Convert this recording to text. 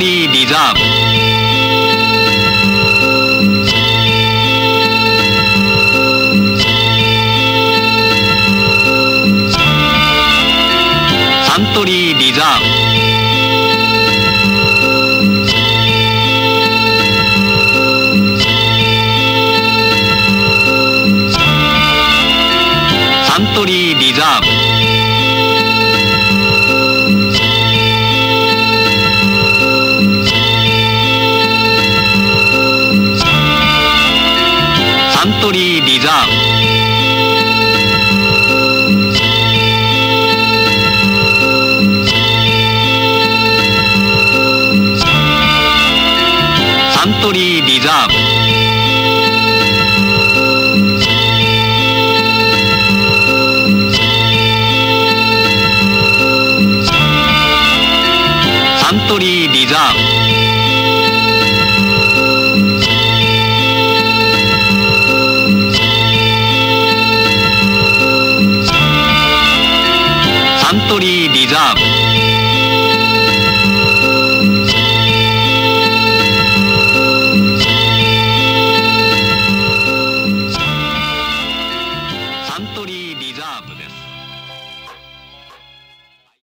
リザーブ。サントリーリザーブ。サントリーリザーブ。サントリーリザーブ。サントリーリザーブ。サントリーリザーブ。ントリーリザーブ。